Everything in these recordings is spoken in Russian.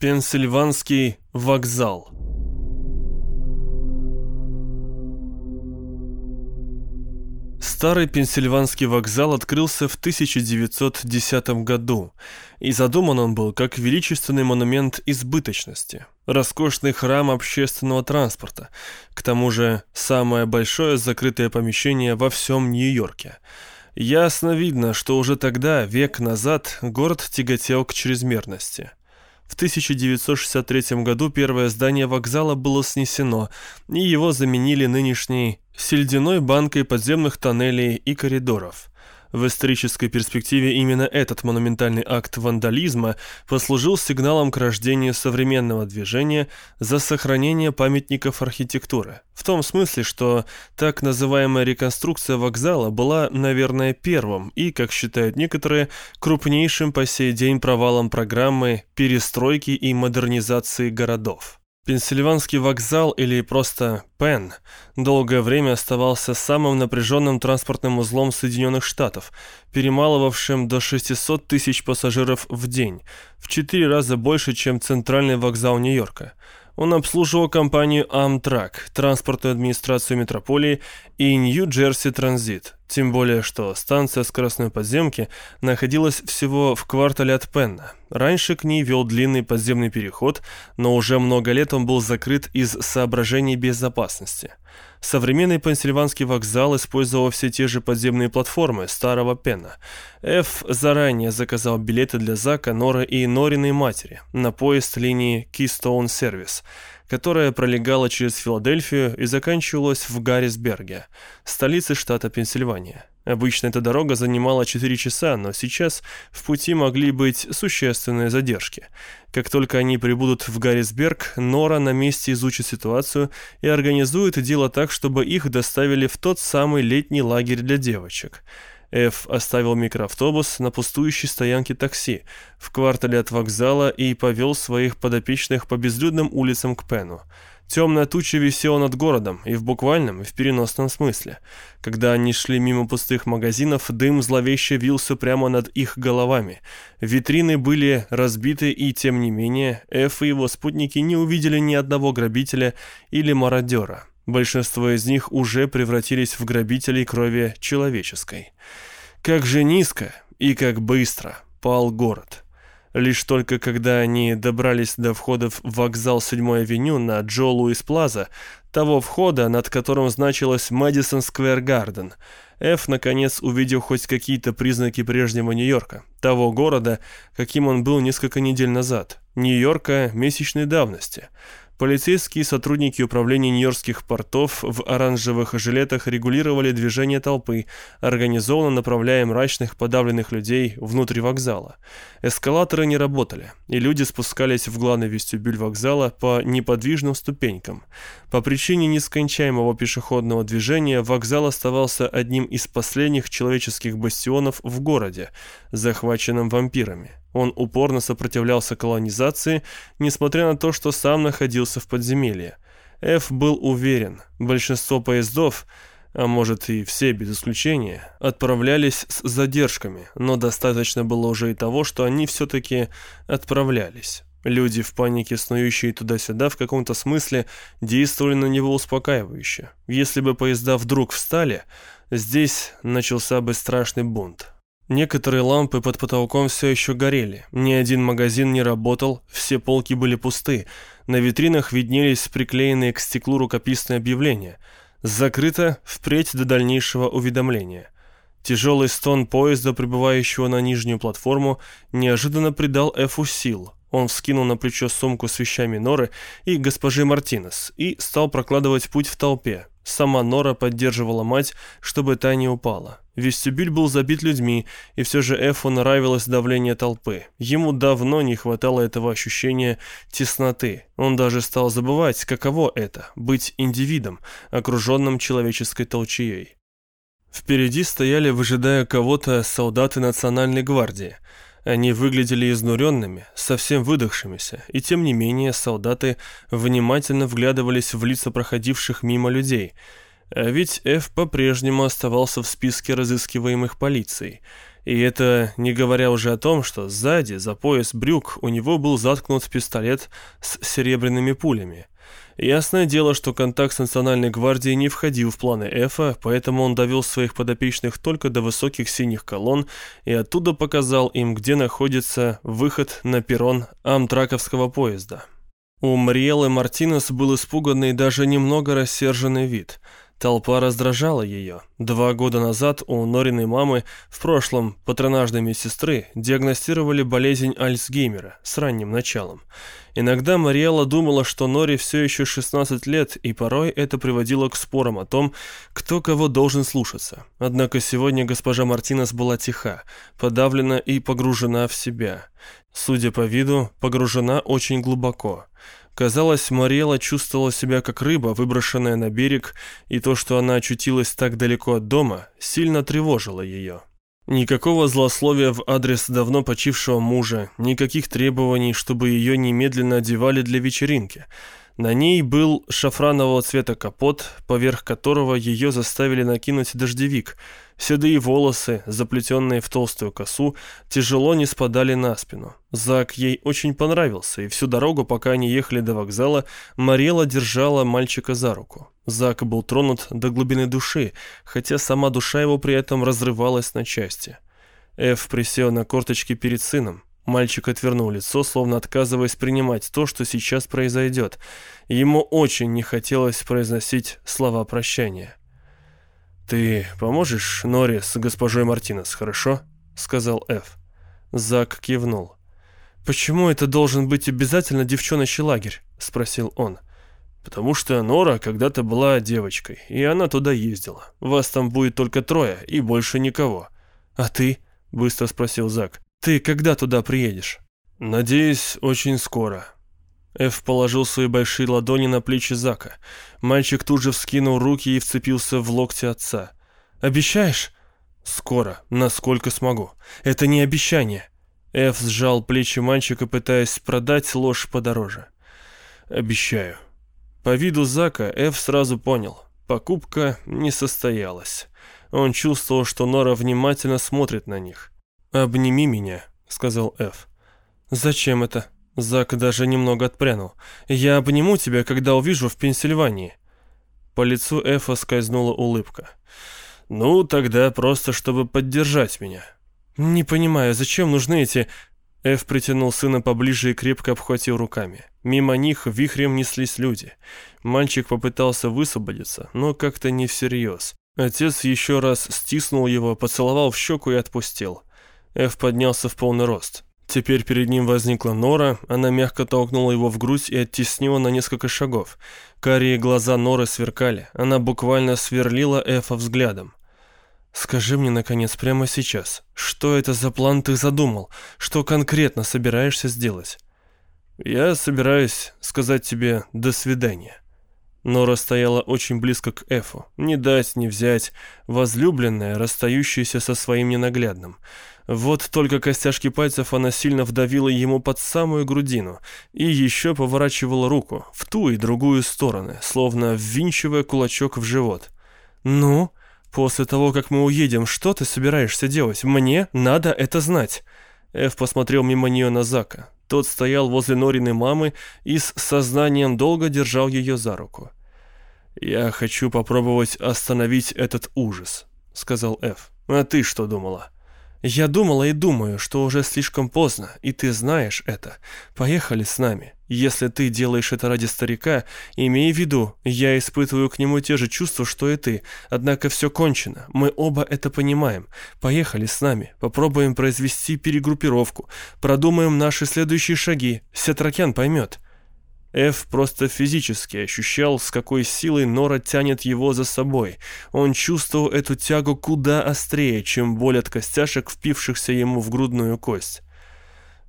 Пенсильванский вокзал Старый Пенсильванский вокзал открылся в 1910 году, и задуман он был как величественный монумент избыточности, роскошный храм общественного транспорта, к тому же самое большое закрытое помещение во всем Нью-Йорке. Ясно видно, что уже тогда, век назад, город тяготел к чрезмерности – в 1963 году первое здание вокзала было снесено, и его заменили нынешней сельдяной банкой подземных тоннелей и коридоров. В исторической перспективе именно этот монументальный акт вандализма послужил сигналом к рождению современного движения за сохранение памятников архитектуры. В том смысле, что так называемая реконструкция вокзала была, наверное, первым и, как считают некоторые, крупнейшим по сей день провалом программы перестройки и модернизации городов. Пенсильванский вокзал или просто Пен долгое время оставался самым напряженным транспортным узлом Соединенных Штатов, перемалывавшим до 600 тысяч пассажиров в день, в четыре раза больше, чем центральный вокзал Нью-Йорка. Он обслуживал компанию Amtrak, транспортную администрацию метрополии и Нью-Джерси Транзит, тем более что станция скоростной подземки находилась всего в квартале от Пенна. Раньше к ней вел длинный подземный переход, но уже много лет он был закрыт из соображений безопасности. Современный Пенсильванский вокзал использовал все те же подземные платформы старого Пена. Ф заранее заказал билеты для Зака, Нора и Нориной матери на поезд линии Keystone Service, которая пролегала через Филадельфию и заканчивалась в Гаррисберге, столице штата Пенсильвания. Обычно эта дорога занимала 4 часа, но сейчас в пути могли быть существенные задержки. Как только они прибудут в Гаррисберг, Нора на месте изучит ситуацию и организует дело так, чтобы их доставили в тот самый летний лагерь для девочек. Эф оставил микроавтобус на пустующей стоянке такси в квартале от вокзала и повел своих подопечных по безлюдным улицам к Пену. Темная туча висела над городом, и в буквальном, и в переносном смысле. Когда они шли мимо пустых магазинов, дым зловеще вился прямо над их головами. Витрины были разбиты, и тем не менее, Эф и его спутники не увидели ни одного грабителя или мародера. Большинство из них уже превратились в грабителей крови человеческой. Как же низко и как быстро пал город. Лишь только когда они добрались до входа в вокзал 7-й авеню на Джо Луис Плаза, того входа, над которым значилось Мэдисон Сквер Гарден, Эф, наконец, увидел хоть какие-то признаки прежнего Нью-Йорка, того города, каким он был несколько недель назад, Нью-Йорка месячной давности – Полицейские сотрудники управления Нью-Йоркских портов в оранжевых жилетах регулировали движение толпы, организованно направляя мрачных подавленных людей внутрь вокзала. Эскалаторы не работали, и люди спускались в главный вестибюль вокзала по неподвижным ступенькам. По причине нескончаемого пешеходного движения вокзал оставался одним из последних человеческих бастионов в городе, захваченном вампирами. Он упорно сопротивлялся колонизации, несмотря на то, что сам находился в подземелье. Ф был уверен, большинство поездов, а может и все без исключения, отправлялись с задержками, но достаточно было уже и того, что они все-таки отправлялись. Люди в панике, снующие туда-сюда, в каком-то смысле действовали на него успокаивающе. Если бы поезда вдруг встали, здесь начался бы страшный бунт. Некоторые лампы под потолком все еще горели, ни один магазин не работал, все полки были пусты, на витринах виднелись приклеенные к стеклу рукописные объявления. Закрыто впредь до дальнейшего уведомления. Тяжелый стон поезда, прибывающего на нижнюю платформу, неожиданно придал Эфу сил. Он вскинул на плечо сумку с вещами Норы и госпожи Мартинес и стал прокладывать путь в толпе, Сама Нора поддерживала мать, чтобы та не упала. Вестибюль был забит людьми, и все же Эфу нравилось давление толпы. Ему давно не хватало этого ощущения тесноты. Он даже стал забывать, каково это – быть индивидом, окруженным человеческой толчеей. Впереди стояли, выжидая кого-то, солдаты Национальной гвардии – они выглядели изнуренными, совсем выдохшимися, и тем не менее солдаты внимательно вглядывались в лица проходивших мимо людей. А ведь Ф по-прежнему оставался в списке разыскиваемых полицией. И это не говоря уже о том, что сзади, за пояс брюк, у него был заткнут пистолет с серебряными пулями. Ясное дело, что контакт с Национальной гвардией не входил в планы Эфа, поэтому он довел своих подопечных только до высоких синих колонн и оттуда показал им, где находится выход на перрон амтраковского поезда. У Мриэлы Мартинес был испуганный даже немного рассерженный вид – Толпа раздражала ее. Два года назад у Нориной мамы, в прошлом патронажной медсестры, диагностировали болезнь Альцгеймера с ранним началом. Иногда Мариэла думала, что Нори все еще 16 лет, и порой это приводило к спорам о том, кто кого должен слушаться. Однако сегодня госпожа Мартинес была тиха, подавлена и погружена в себя. Судя по виду, погружена очень глубоко. Казалось, Мариэла чувствовала себя как рыба, выброшенная на берег, и то, что она очутилась так далеко от дома, сильно тревожило ее. Никакого злословия в адрес давно почившего мужа, никаких требований, чтобы ее немедленно одевали для вечеринки – на ней был шафранового цвета капот, поверх которого ее заставили накинуть дождевик. Седые волосы, заплетенные в толстую косу, тяжело не спадали на спину. Зак ей очень понравился, и всю дорогу, пока они ехали до вокзала, Марела держала мальчика за руку. Зак был тронут до глубины души, хотя сама душа его при этом разрывалась на части. Эф присел на корточки перед сыном. Мальчик отвернул лицо, словно отказываясь принимать то, что сейчас произойдет. Ему очень не хотелось произносить слова прощания. «Ты поможешь Норе с госпожой Мартинес, хорошо?» — сказал Эф. Зак кивнул. «Почему это должен быть обязательно девчоночий лагерь?» — спросил он. «Потому что Нора когда-то была девочкой, и она туда ездила. Вас там будет только трое и больше никого». «А ты?» — быстро спросил Зак. «Ты когда туда приедешь?» «Надеюсь, очень скоро». Эф положил свои большие ладони на плечи Зака. Мальчик тут же вскинул руки и вцепился в локти отца. «Обещаешь?» «Скоро, насколько смогу. Это не обещание». Эф сжал плечи мальчика, пытаясь продать ложь подороже. «Обещаю». По виду Зака Эф сразу понял. Покупка не состоялась. Он чувствовал, что Нора внимательно смотрит на них. «Обними меня», — сказал Эф. «Зачем это?» Зак даже немного отпрянул. «Я обниму тебя, когда увижу в Пенсильвании». По лицу Эфа скользнула улыбка. «Ну, тогда просто, чтобы поддержать меня». «Не понимаю, зачем нужны эти...» Эф притянул сына поближе и крепко обхватил руками. Мимо них вихрем неслись люди. Мальчик попытался высвободиться, но как-то не всерьез. Отец еще раз стиснул его, поцеловал в щеку и отпустил. Эф поднялся в полный рост. Теперь перед ним возникла Нора, она мягко толкнула его в грудь и оттеснила на несколько шагов. Карие глаза Норы сверкали, она буквально сверлила Эфа взглядом. «Скажи мне, наконец, прямо сейчас, что это за план ты задумал? Что конкретно собираешься сделать?» «Я собираюсь сказать тебе «до свидания». Нора стояла очень близко к Эфу. Не дать, не взять. Возлюбленная, расстающаяся со своим ненаглядным. Вот только костяшки пальцев она сильно вдавила ему под самую грудину и еще поворачивала руку в ту и другую стороны, словно ввинчивая кулачок в живот. «Ну, после того, как мы уедем, что ты собираешься делать? Мне надо это знать!» Эв посмотрел мимо нее на Зака. Тот стоял возле Нориной мамы и с сознанием долго держал ее за руку. «Я хочу попробовать остановить этот ужас», — сказал Эв. «А ты что думала?» Я думала и думаю, что уже слишком поздно, и ты знаешь это. Поехали с нами. Если ты делаешь это ради старика, имей в виду, я испытываю к нему те же чувства, что и ты. Однако все кончено. Мы оба это понимаем. Поехали с нами. Попробуем произвести перегруппировку. Продумаем наши следующие шаги. Сетракян поймет. Эф просто физически ощущал, с какой силой Нора тянет его за собой. Он чувствовал эту тягу куда острее, чем боль от костяшек, впившихся ему в грудную кость.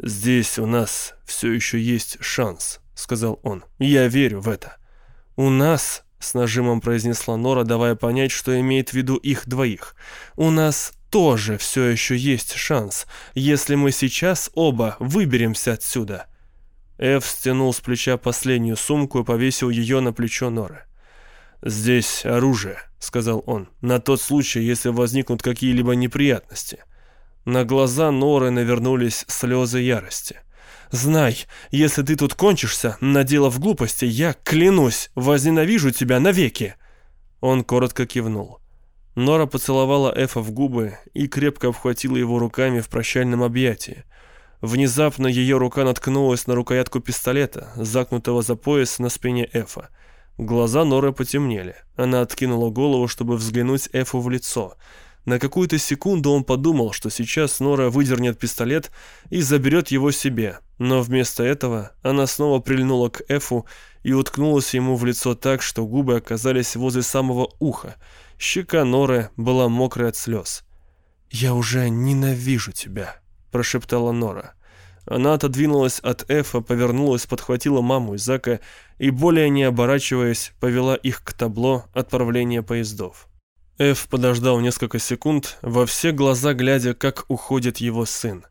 «Здесь у нас все еще есть шанс», — сказал он. «Я верю в это». «У нас», — с нажимом произнесла Нора, давая понять, что имеет в виду их двоих, «у нас тоже все еще есть шанс, если мы сейчас оба выберемся отсюда». Эв стянул с плеча последнюю сумку и повесил ее на плечо Норы. «Здесь оружие», — сказал он, — «на тот случай, если возникнут какие-либо неприятности». На глаза Норы навернулись слезы ярости. «Знай, если ты тут кончишься, наделав глупости, я, клянусь, возненавижу тебя навеки!» Он коротко кивнул. Нора поцеловала Эфа в губы и крепко обхватила его руками в прощальном объятии. Внезапно ее рука наткнулась на рукоятку пистолета, загнутого за пояс на спине Эфа. Глаза Норы потемнели. Она откинула голову, чтобы взглянуть Эфу в лицо. На какую-то секунду он подумал, что сейчас Нора выдернет пистолет и заберет его себе, но вместо этого она снова прильнула к Эфу и уткнулась ему в лицо так, что губы оказались возле самого уха. Щека Норы была мокрая от слез. «Я уже ненавижу тебя», — прошептала Нора. Она отодвинулась от Эфа, повернулась, подхватила маму и Зака и, более не оборачиваясь, повела их к табло отправления поездов. Эф подождал несколько секунд, во все глаза глядя, как уходит его сын.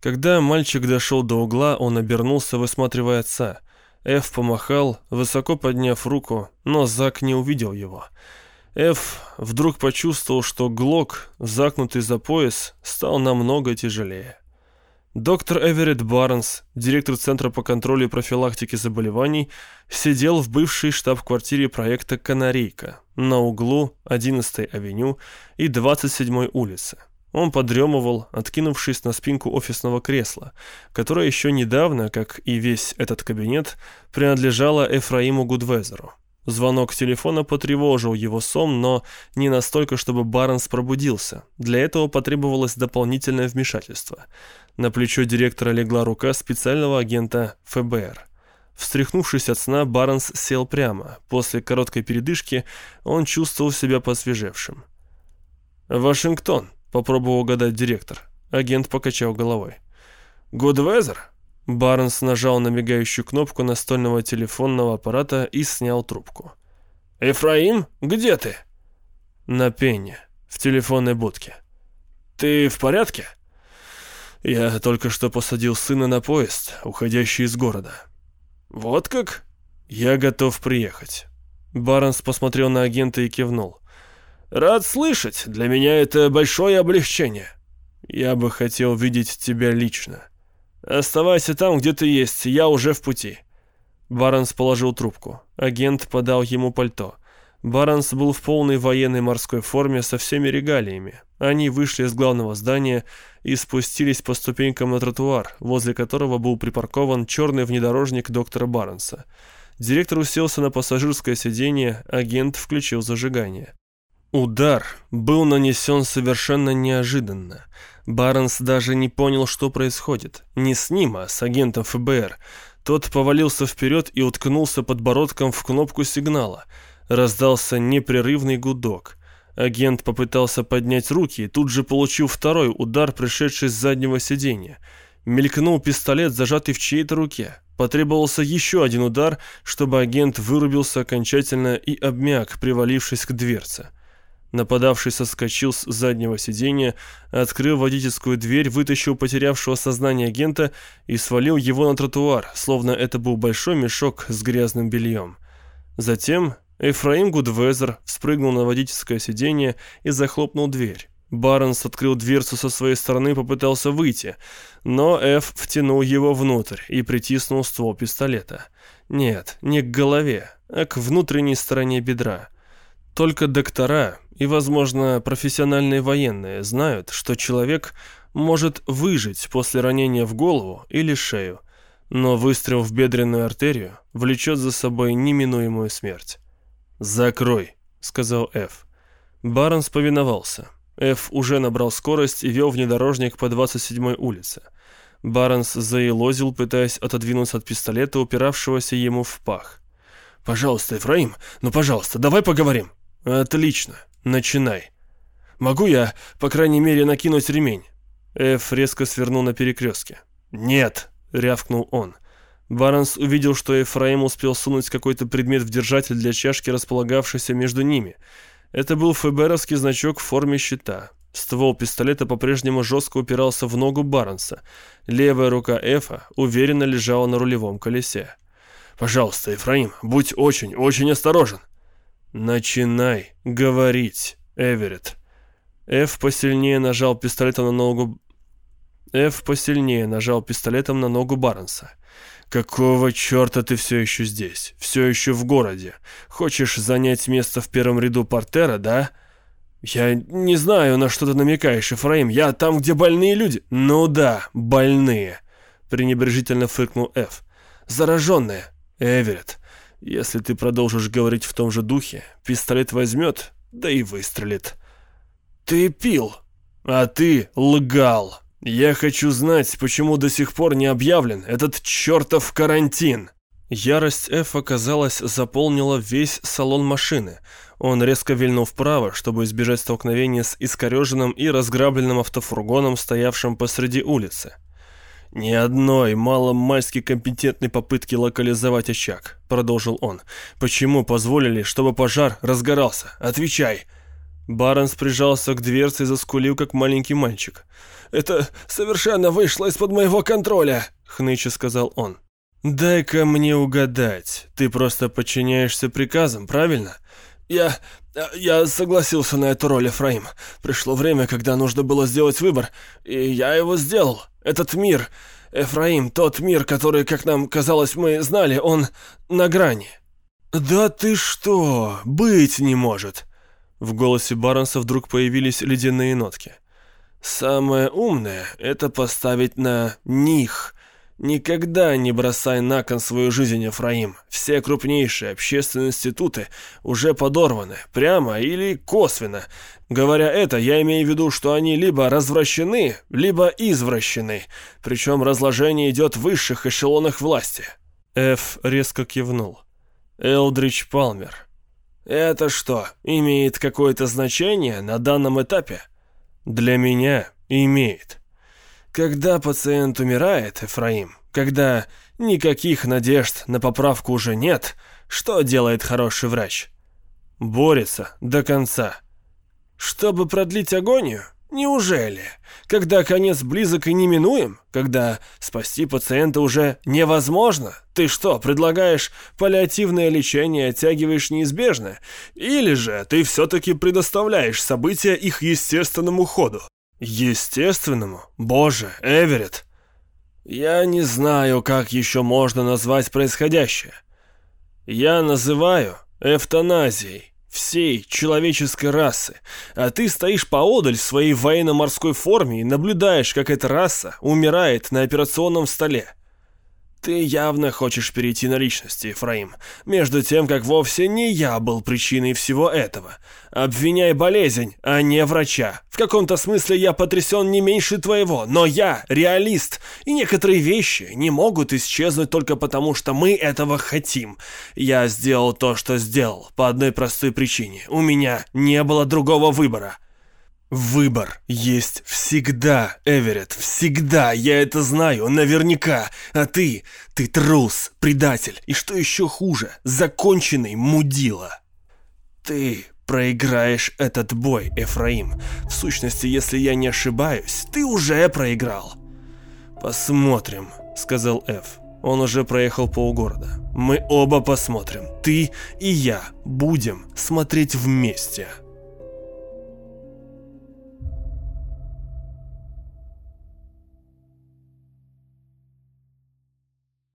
Когда мальчик дошел до угла, он обернулся, высматривая отца. Эф помахал, высоко подняв руку, но Зак не увидел его. Эф вдруг почувствовал, что глок, закнутый за пояс, стал намного тяжелее. Доктор Эверетт Барнс, директор Центра по контролю и профилактике заболеваний, сидел в бывшей штаб-квартире проекта «Канарейка» на углу 11-й авеню и 27-й улицы. Он подремывал, откинувшись на спинку офисного кресла, которое еще недавно, как и весь этот кабинет, принадлежало Эфраиму Гудвезеру. Звонок телефона потревожил его сон, но не настолько, чтобы Барнс пробудился. Для этого потребовалось дополнительное вмешательство. На плечо директора легла рука специального агента ФБР. Встряхнувшись от сна, Барнс сел прямо. После короткой передышки он чувствовал себя посвежевшим. «Вашингтон», — попробовал угадать директор. Агент покачал головой. «Гудвезер?» Барнс нажал на мигающую кнопку настольного телефонного аппарата и снял трубку. «Эфраим, где ты?» «На пене, в телефонной будке». «Ты в порядке?» «Я только что посадил сына на поезд, уходящий из города». «Вот как?» «Я готов приехать». Барнс посмотрел на агента и кивнул. «Рад слышать. Для меня это большое облегчение». «Я бы хотел видеть тебя лично». «Оставайся там, где ты есть, я уже в пути». Барнс положил трубку. Агент подал ему пальто. Барнс был в полной военной морской форме со всеми регалиями. Они вышли из главного здания и спустились по ступенькам на тротуар, возле которого был припаркован черный внедорожник доктора Барнса. Директор уселся на пассажирское сиденье, агент включил зажигание. Удар был нанесен совершенно неожиданно. Барнс даже не понял, что происходит. Не с ним, а с агентом ФБР. Тот повалился вперед и уткнулся подбородком в кнопку сигнала. Раздался непрерывный гудок. Агент попытался поднять руки и тут же получил второй удар, пришедший с заднего сиденья. Мелькнул пистолет, зажатый в чьей-то руке. Потребовался еще один удар, чтобы агент вырубился окончательно и обмяк, привалившись к дверце. Нападавший соскочил с заднего сиденья, открыл водительскую дверь, вытащил потерявшего сознание агента и свалил его на тротуар, словно это был большой мешок с грязным бельем. Затем Эфраим Гудвезер спрыгнул на водительское сиденье и захлопнул дверь. Барнс открыл дверцу со своей стороны и попытался выйти, но Эф втянул его внутрь и притиснул ствол пистолета. Нет, не к голове, а к внутренней стороне бедра. Только доктора и, возможно, профессиональные военные знают, что человек может выжить после ранения в голову или шею, но выстрел в бедренную артерию влечет за собой неминуемую смерть. «Закрой», — сказал Ф. Барнс повиновался. Ф уже набрал скорость и вел внедорожник по 27-й улице. Барнс заелозил, пытаясь отодвинуться от пистолета, упиравшегося ему в пах. «Пожалуйста, Ефраим, ну пожалуйста, давай поговорим». «Отлично. Начинай. Могу я, по крайней мере, накинуть ремень?» Эф резко свернул на перекрестке. «Нет!» — рявкнул он. Барнс увидел, что Ефраим успел сунуть какой-то предмет в держатель для чашки, располагавшейся между ними. Это был ФБРовский значок в форме щита. Ствол пистолета по-прежнему жестко упирался в ногу Барнса. Левая рука Эфа уверенно лежала на рулевом колесе. «Пожалуйста, Ефраим, будь очень, очень осторожен!» «Начинай говорить, Эверетт». Эф посильнее нажал пистолетом на ногу Эф посильнее нажал пистолетом на ногу Барнса. «Какого черта ты все еще здесь? Все еще в городе? Хочешь занять место в первом ряду портера, да?» «Я не знаю, на что ты намекаешь, Ефраим. Я там, где больные люди». «Ну да, больные», — пренебрежительно фыркнул Эф. «Зараженные. Эверетт, если ты продолжишь говорить в том же духе, пистолет возьмет, да и выстрелит». «Ты пил, а ты лгал. Я хочу знать, почему до сих пор не объявлен этот чертов карантин». Ярость Эфа, казалось, заполнила весь салон машины. Он резко вильнул вправо, чтобы избежать столкновения с искореженным и разграбленным автофургоном, стоявшим посреди улицы. «Ни одной маломальски компетентной попытки локализовать очаг», — продолжил он. «Почему позволили, чтобы пожар разгорался? Отвечай!» Барнс прижался к дверце и заскулил, как маленький мальчик. «Это совершенно вышло из-под моего контроля», — хныча сказал он. «Дай-ка мне угадать. Ты просто подчиняешься приказам, правильно?» «Я... я согласился на эту роль, Ефраим. Пришло время, когда нужно было сделать выбор, и я его сделал. Этот мир, Ефраим, тот мир, который, как нам казалось, мы знали, он на грани». «Да ты что? Быть не может!» В голосе Барнса вдруг появились ледяные нотки. «Самое умное — это поставить на них, Никогда не бросай на кон свою жизнь, Ефраим. Все крупнейшие общественные институты уже подорваны, прямо или косвенно. Говоря это, я имею в виду, что они либо развращены, либо извращены. Причем разложение идет в высших эшелонах власти. Ф резко кивнул. Элдрич Палмер. Это что, имеет какое-то значение на данном этапе? Для меня имеет. Когда пациент умирает, Эфраим, когда никаких надежд на поправку уже нет, что делает хороший врач? Борется до конца. Чтобы продлить агонию? Неужели? Когда конец близок и неминуем? Когда спасти пациента уже невозможно? Ты что, предлагаешь паллиативное лечение, оттягиваешь неизбежное? Или же ты все-таки предоставляешь события их естественному ходу? Естественному? Боже, Эверетт! Я не знаю, как еще можно назвать происходящее. Я называю эвтаназией всей человеческой расы, а ты стоишь поодаль в своей военно-морской форме и наблюдаешь, как эта раса умирает на операционном столе. Ты явно хочешь перейти на личности, Ефраим, между тем, как вовсе не я был причиной всего этого. Обвиняй болезнь, а не врача. В каком-то смысле я потрясен не меньше твоего, но я реалист, и некоторые вещи не могут исчезнуть только потому, что мы этого хотим. Я сделал то, что сделал, по одной простой причине. У меня не было другого выбора. Выбор есть всегда, Эверетт, всегда, я это знаю, наверняка. А ты, ты трус, предатель, и что еще хуже, законченный мудила. Ты проиграешь этот бой, Эфраим. В сущности, если я не ошибаюсь, ты уже проиграл. Посмотрим, сказал Эф. Он уже проехал полгорода. Мы оба посмотрим. Ты и я будем смотреть вместе.